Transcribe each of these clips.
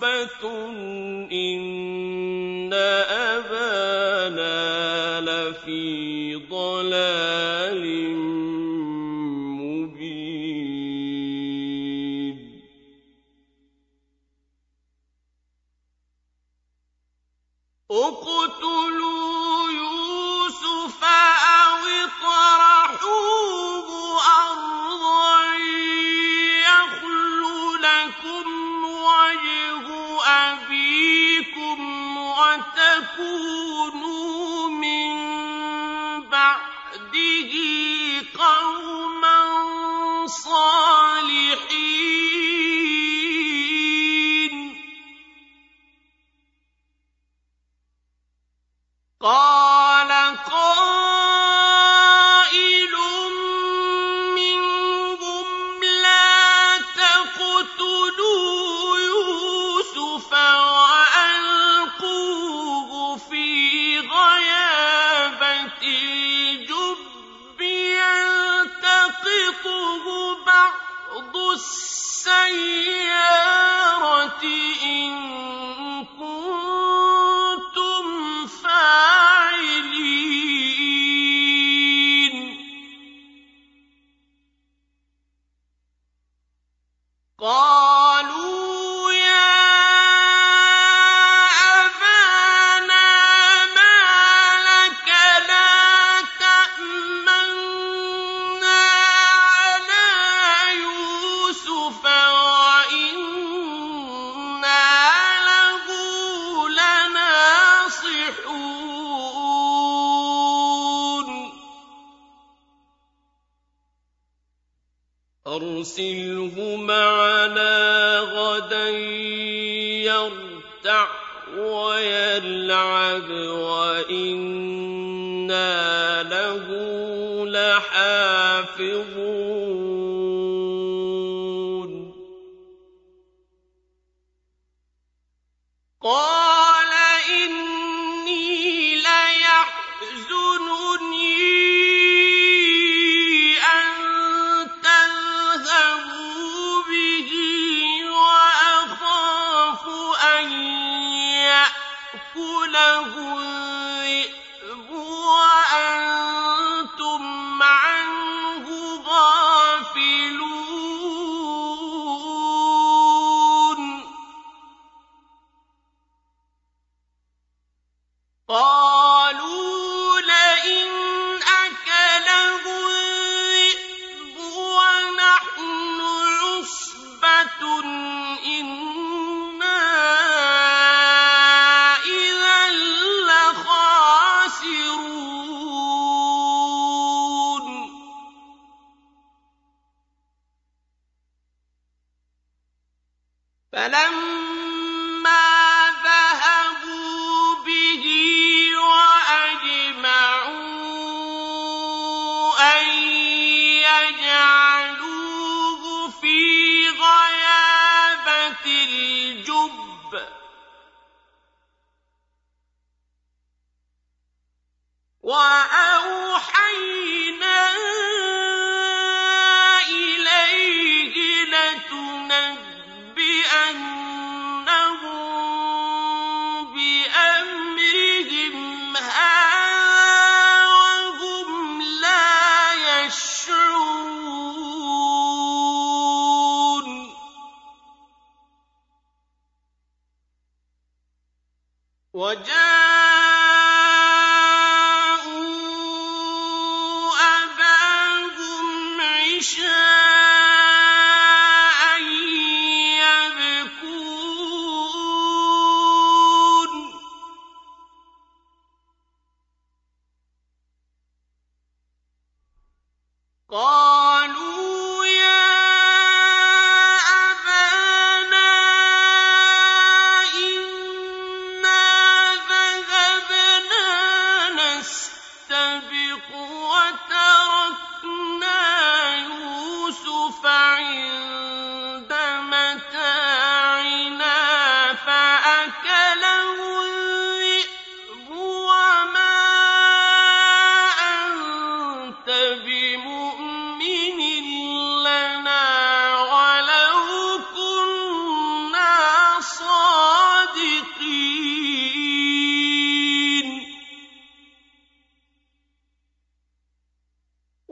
صحبة إن الذِّئْبُ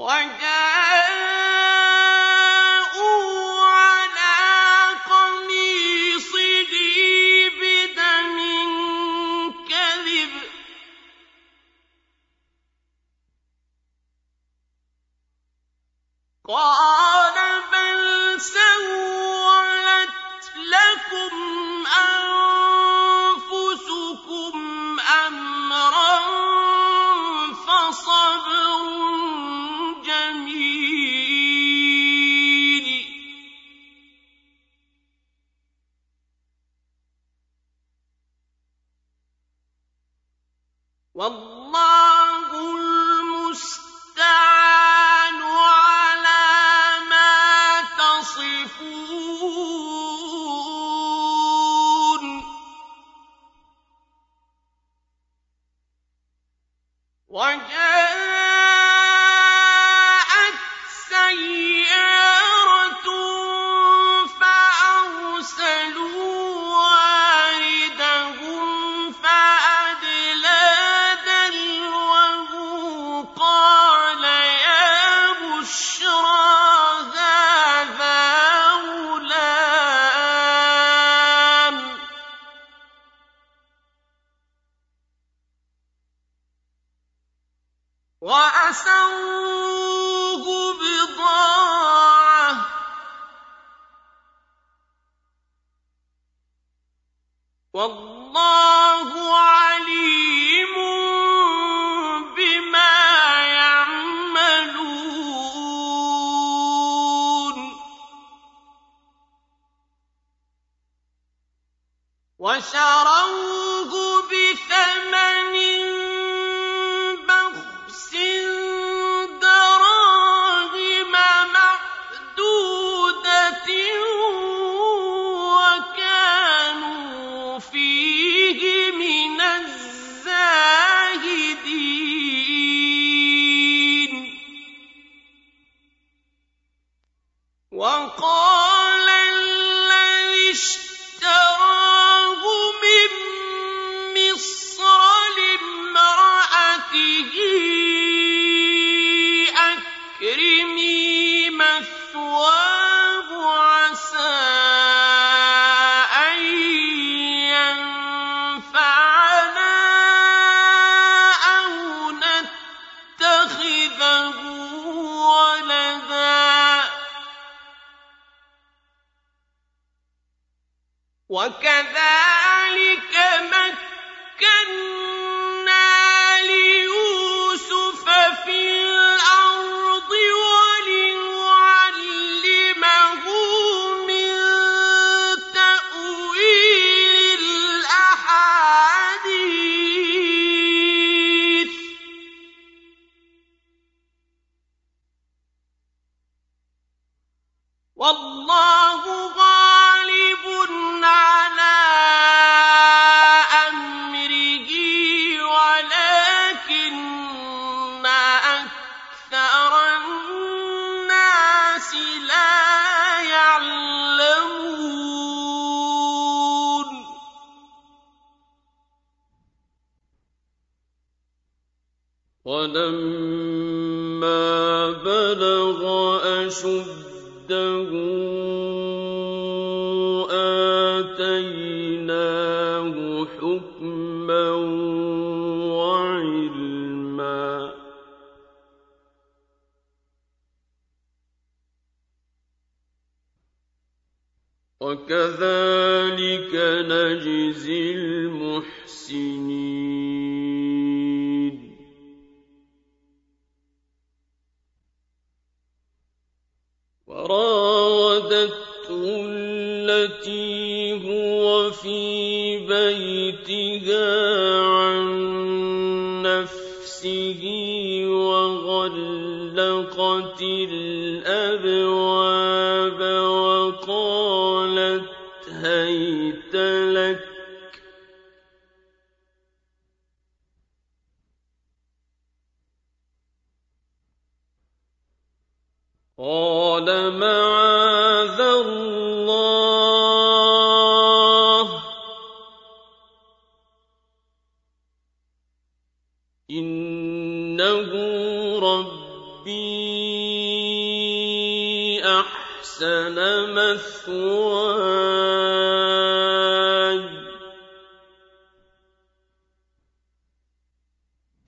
إِنَّهُ رَبِّي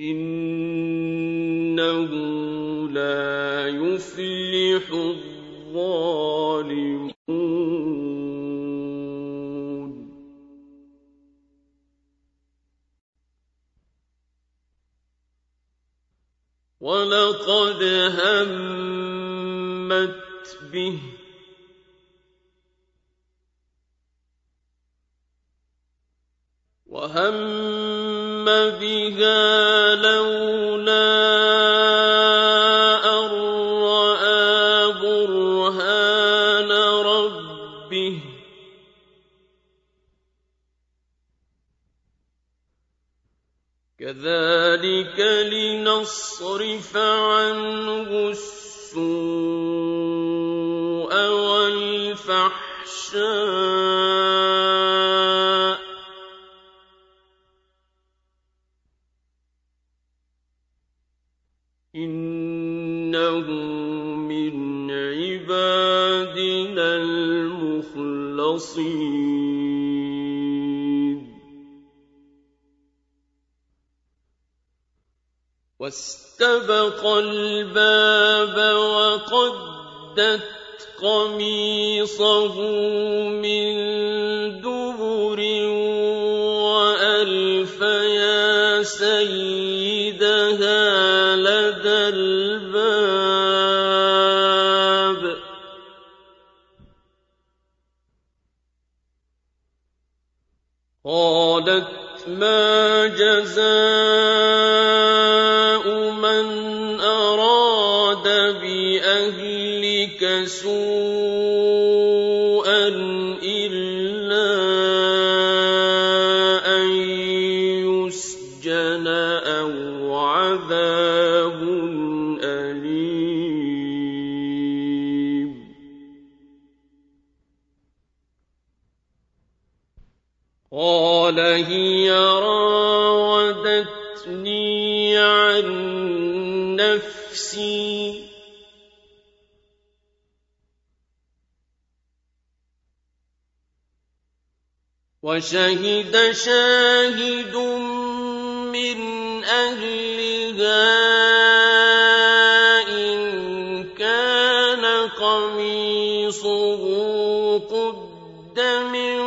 إِنَّهُ لَا يُفْلِحُ الظَّالِمُونَ. وَلَقَدْ هَمَّتْ بِهِ خلق وشهد شاهد من أهلها إن كان قميصه قد من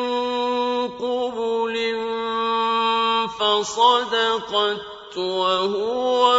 قبل فصدقت وهو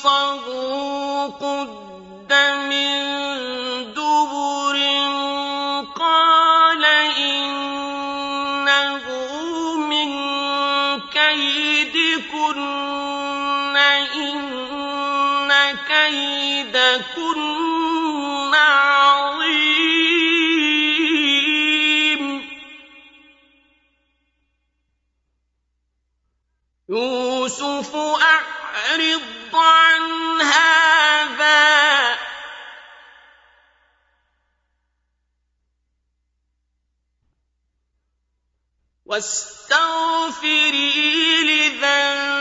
قَصَصًا واستغفري لذنبك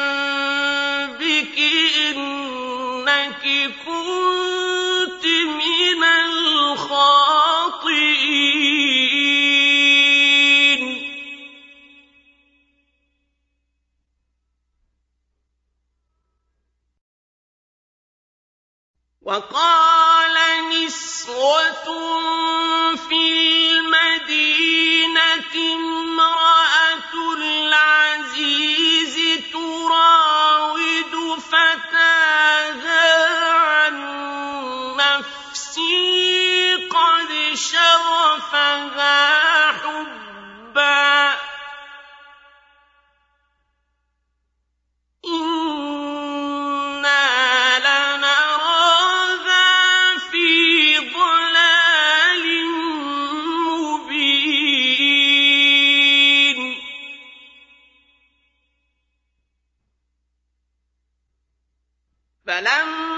أَلَمْ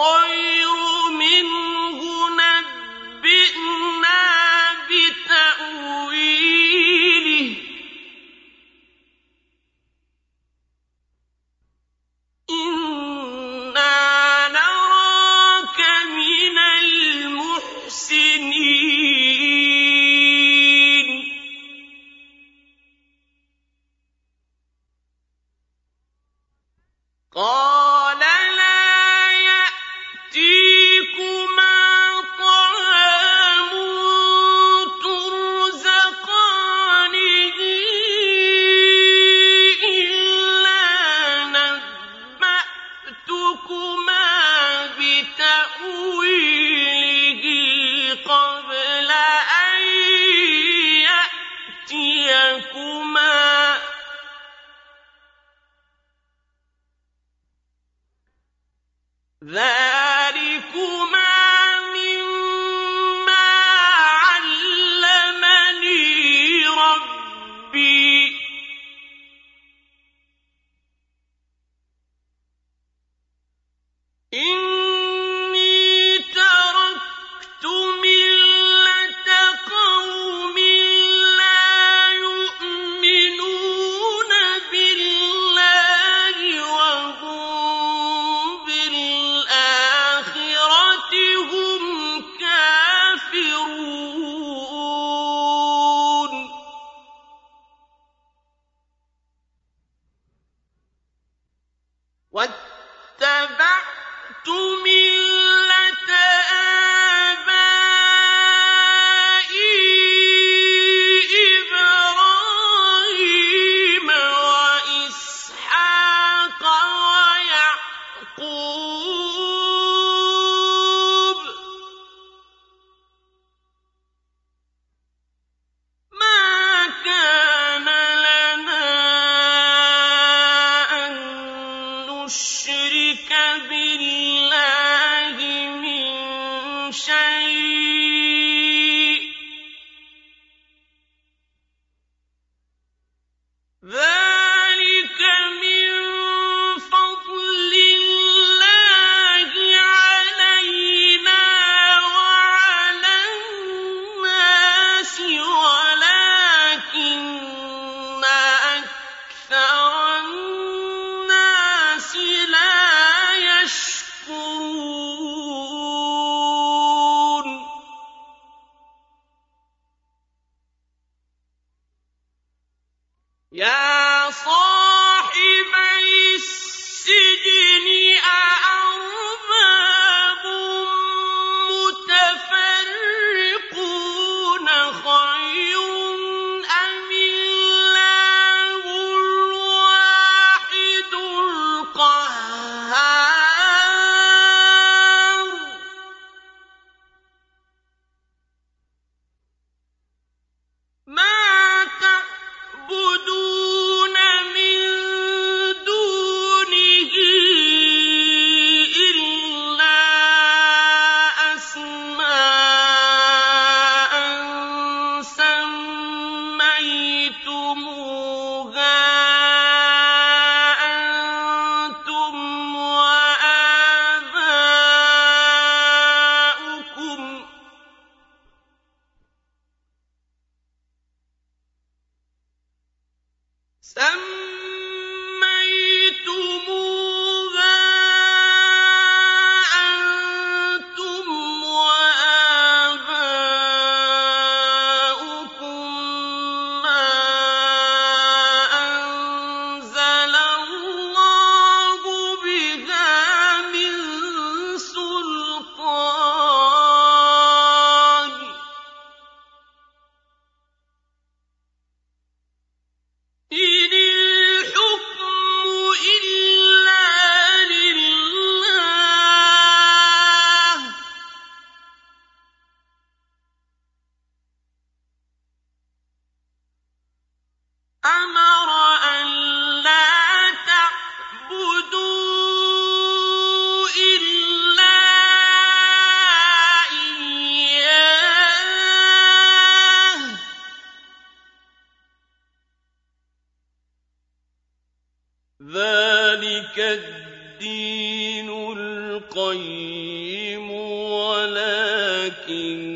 خير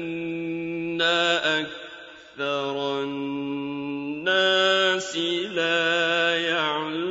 وَلَٰكِنَّ أَكْثَرَ النَّاسِ لَا يَعْلَمُونَ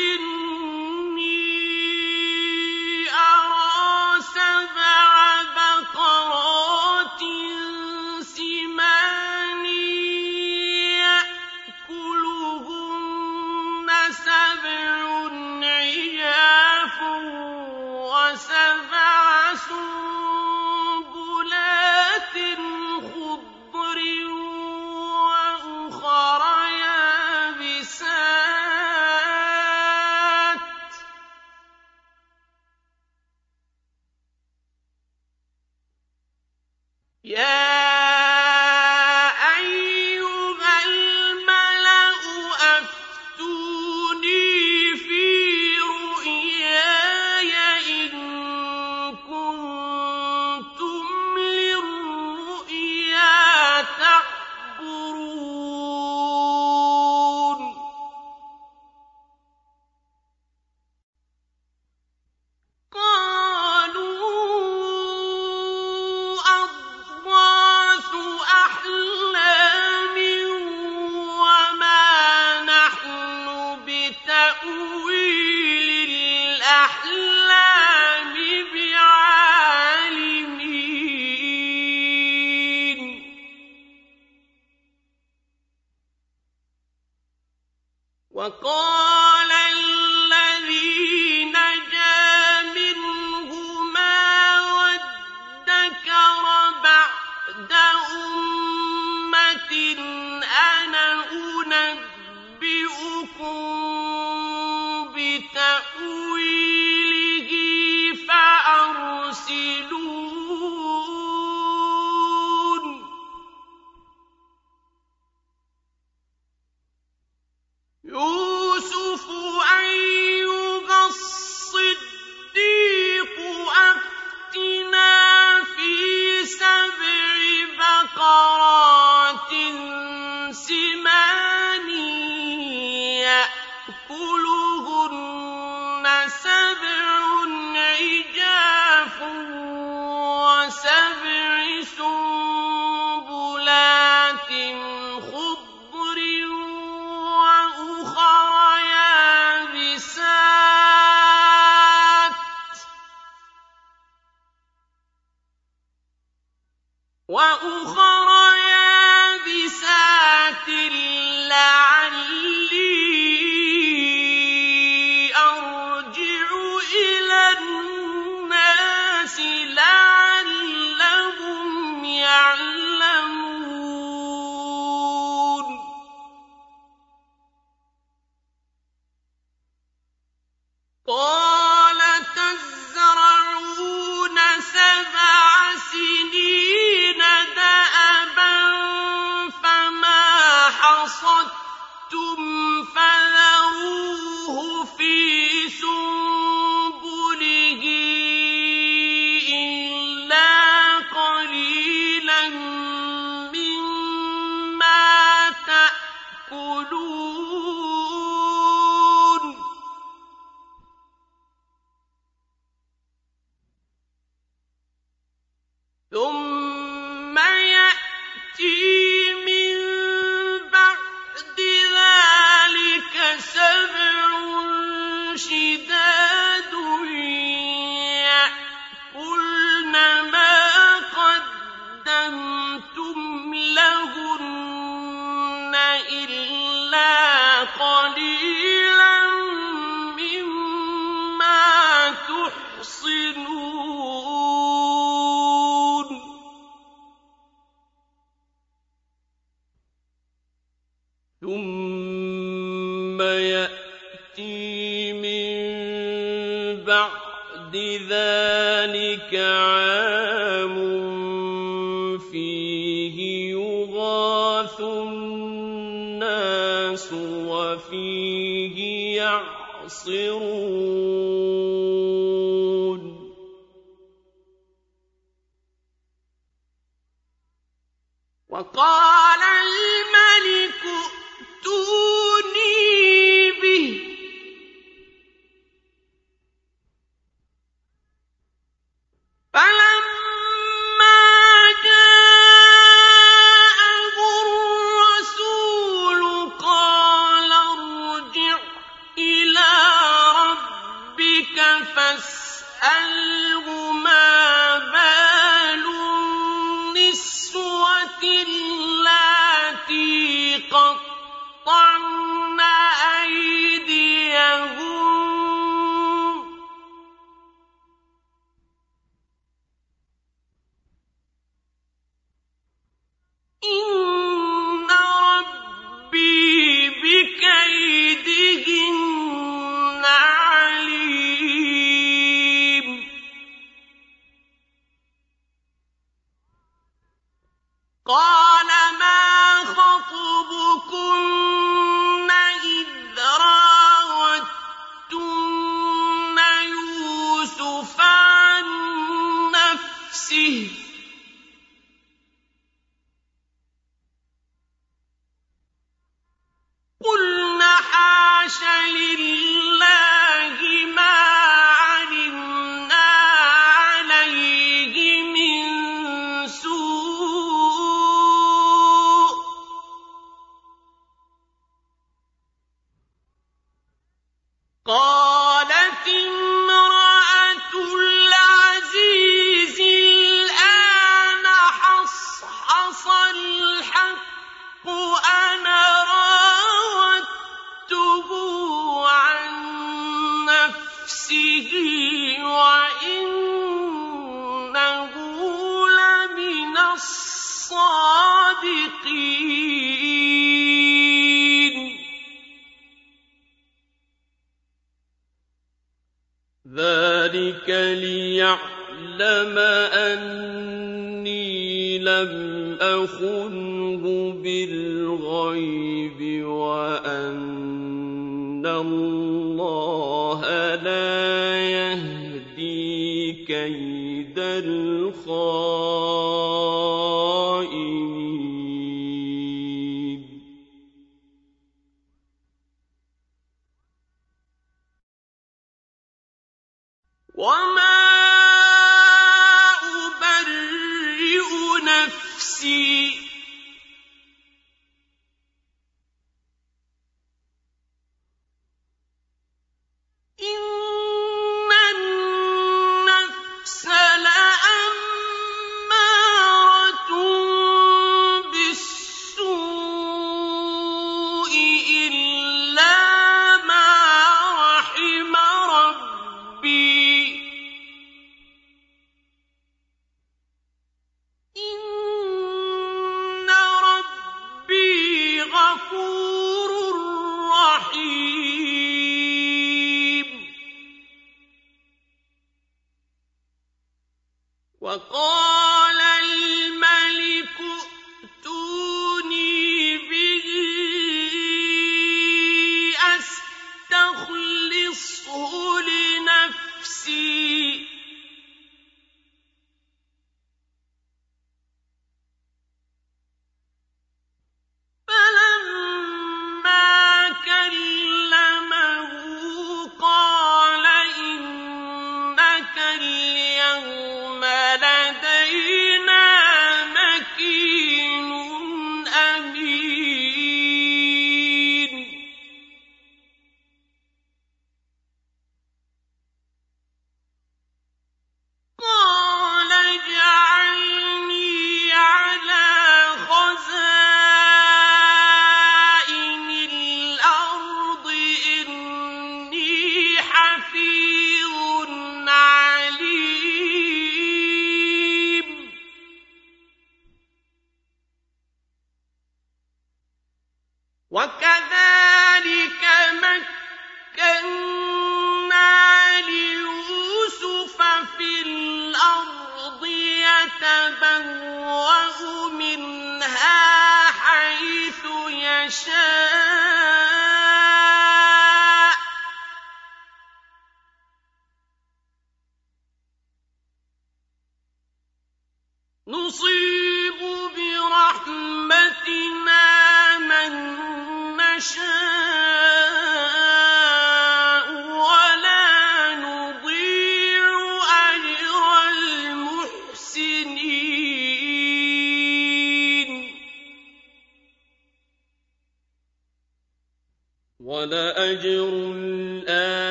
الْمَلِكُ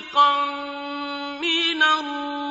رزقا من الله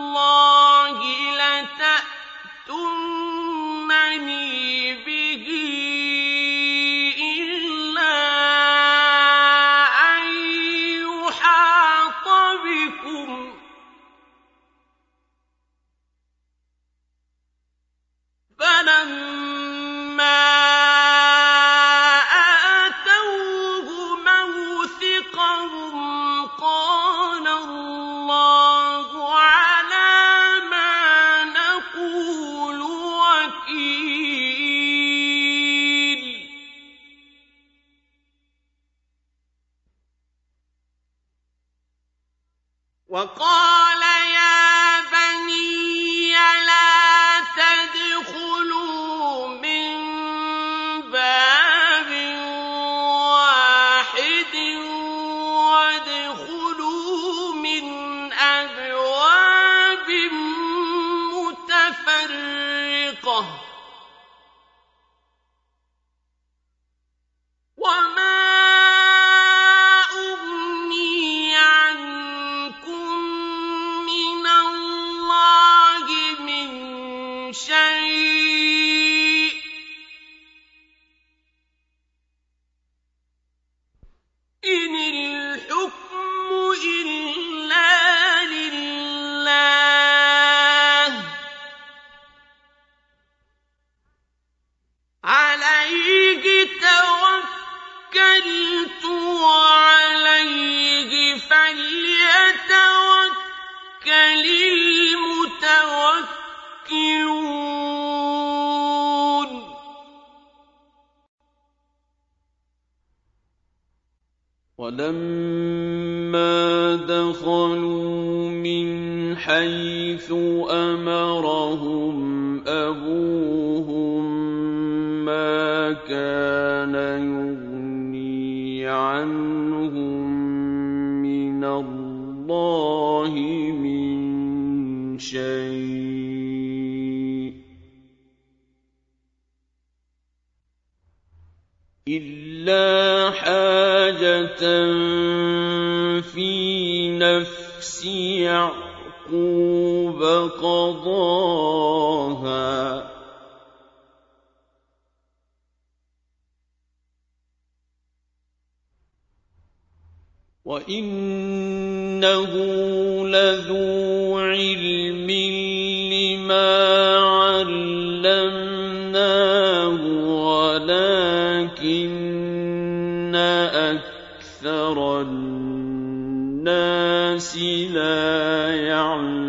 فقضاها قَضَاهَا. وَإِنَّهُ لَذُو عِلْمٍ لِّمَا عَلَّمْنَاهُ وَلَٰكِنَّ أَكْثَرَ النَّاسِ لَا يَعْلَمُونَ.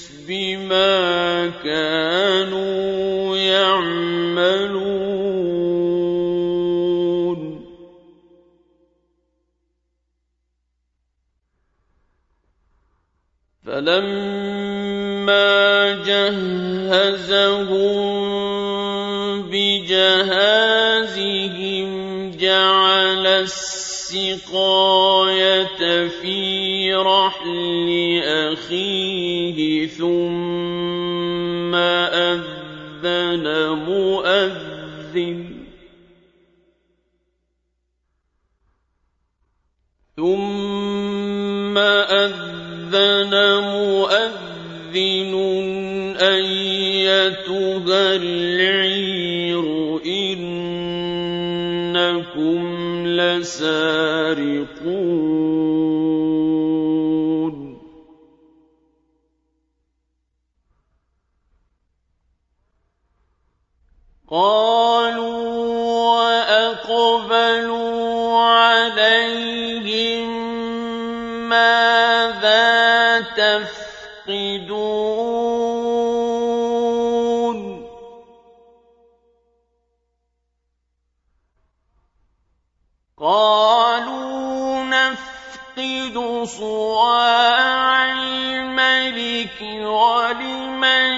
بما كانوا يعملون. فلما جهزهم بجهازهم جعل السقاية في رحل أخيه ثم أذن مؤذن ثم أذن مؤذن أيتها لسارقون قالوا وأقبلوا عليهم ماذا تفقدون؟ صواع الملك ولمن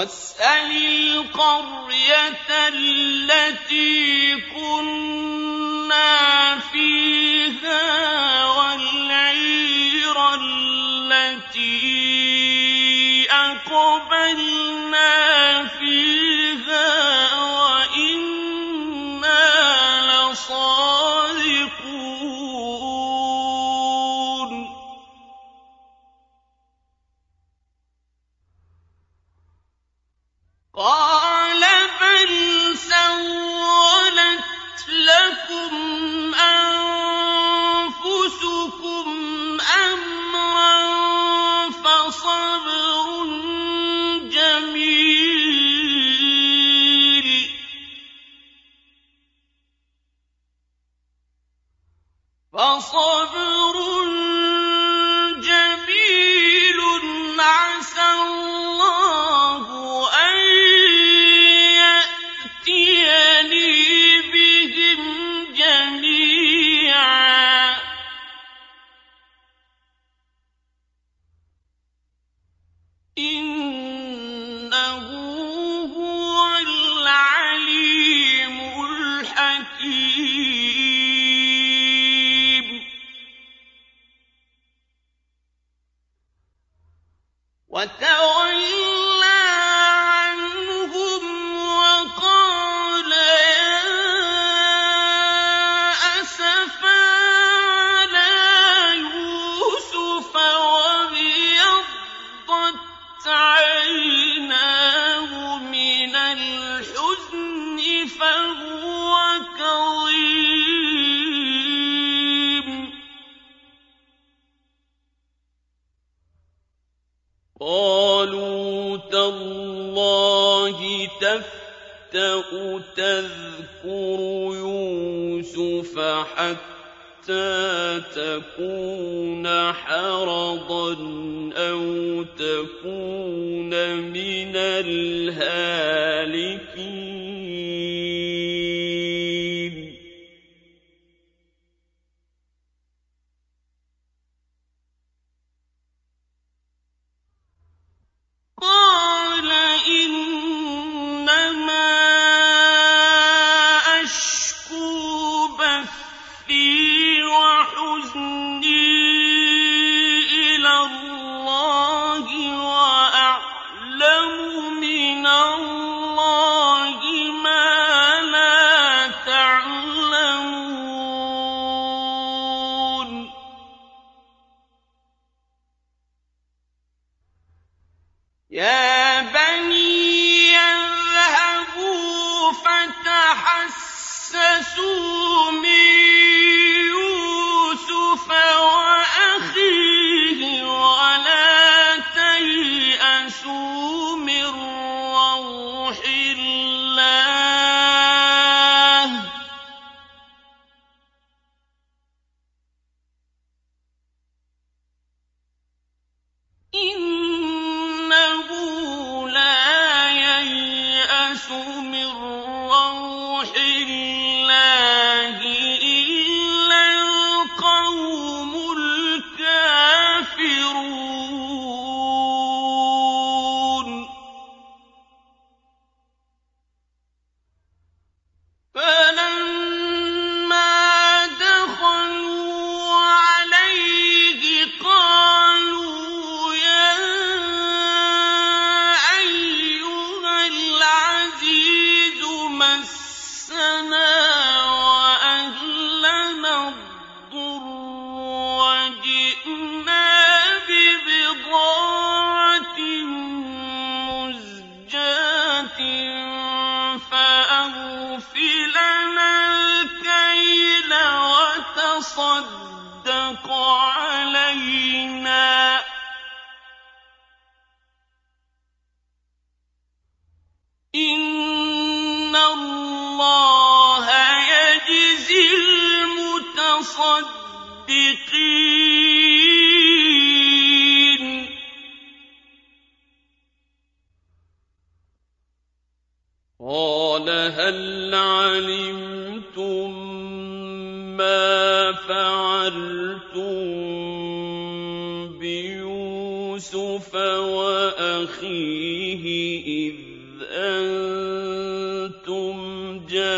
وَاسْأَلِ الْقَرْيَةَ الَّتِي كُنَّا فِيهَا وَالْعِيرَ الَّتِي أَقْبَلْنَا فِيهَا وَإِنَّا لَصَادِقُونَ. وصبر تبتأ تذكر يوسف حتى تكون حرضا أو تكون من الهالكين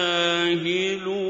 جاهلون